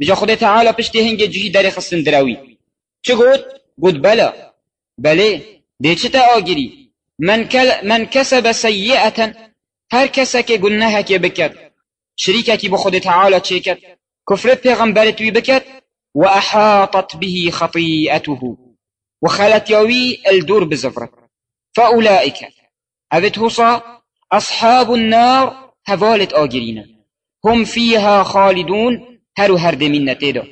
بجا خود تعالى پشتی هنگ جوی در خستن دراوی چه گود؟ گود بلا بله ده چه تا آگیری من, کل من کسب سیئتا هر کسا که گناه که بکد شریکه که بخود تعالى چه کد كفر پیغمبر توی بکد و احاطت به خطیئته و خلت یاوی الدور بزفرت فأولئك أبت هصا أصحاب النار هفالت آجرين هم فيها خالدون هرو هرد من نتيدو